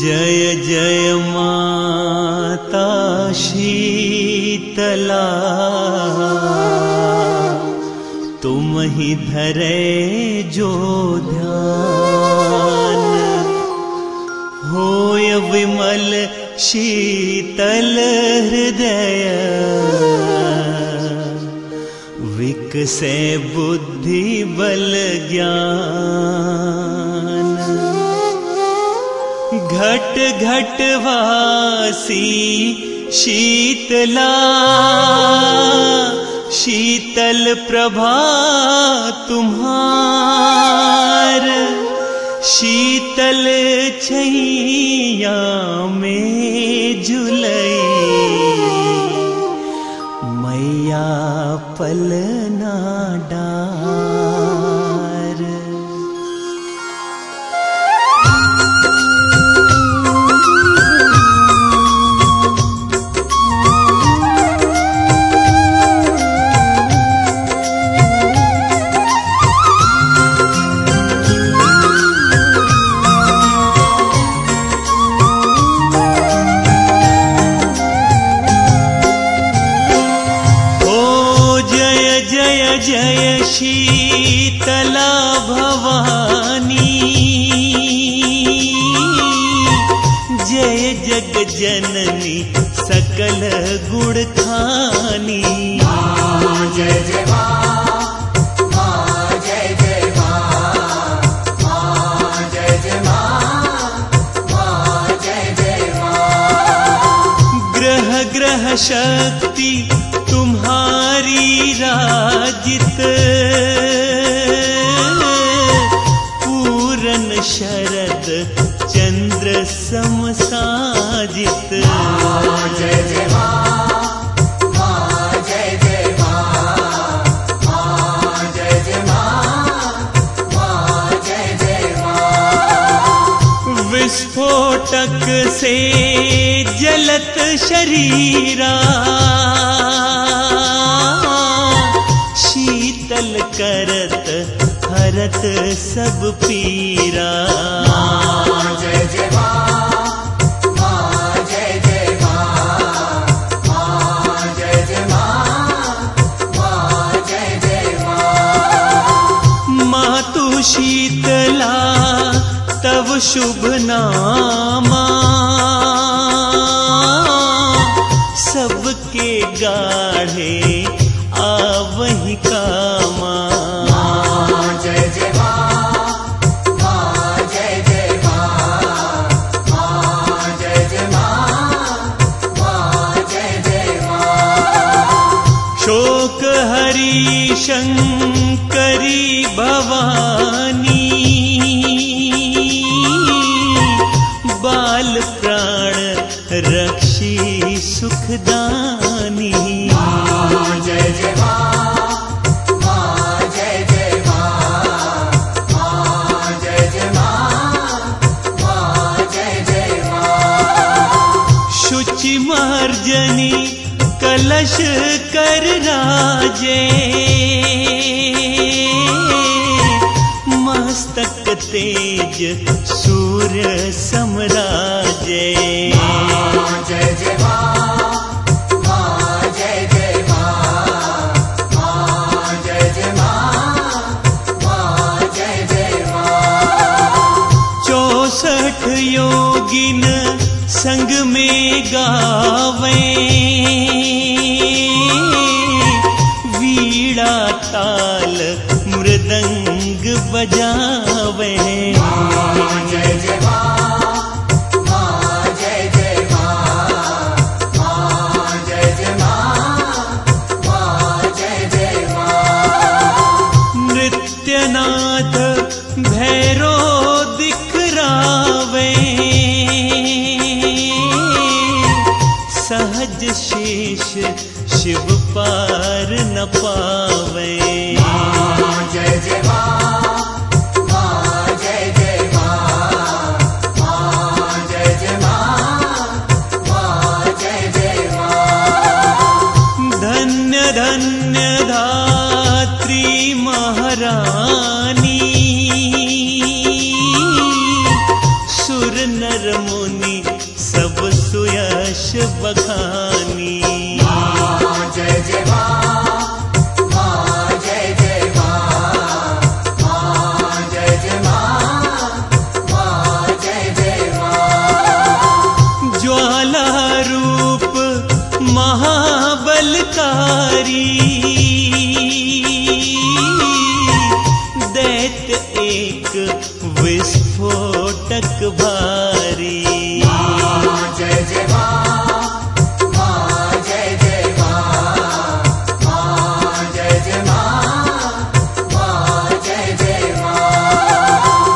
जय जय माता शीतला। तुम ही धरे जो ध्यान। होय विमल शीतल हृदय। विकसे बुद्धि बल ज्ञान घट घट वासी शीतला शीतल प्रभा तुम्हार। शीतल छैया में झुलई मैया पलना डार भवानी। जय जग जननी सकल गुण खानी जय ग्रह शक्ति तुम्हारी राजित चंद्र समसाजित। विस्फोटक से जलत शरीरा हरत सब पीरा। जय जय माँ माँ जय जय माँ माँ जय जय माँ माँ जय जय माँ मातु शीतला तव शुभ नामा। सबके गाढ़े आवही शोक हरि भवानी। बाल प्राण रक्षी सुखदानी कलश कर राजे। मस्तक तेज सूर्य समराजे। जय जय माँ माँ जय जय माँ माँ जय जय माँ माँ जय जय माँ चौसठ योगिन में गावे नृत्यनाथ भैरो दिखरावे। सहज शेष शिव पार न पावे। जय जय महाबलकारी दैत एक विस्फोटक भारी। माँ जय जय माँ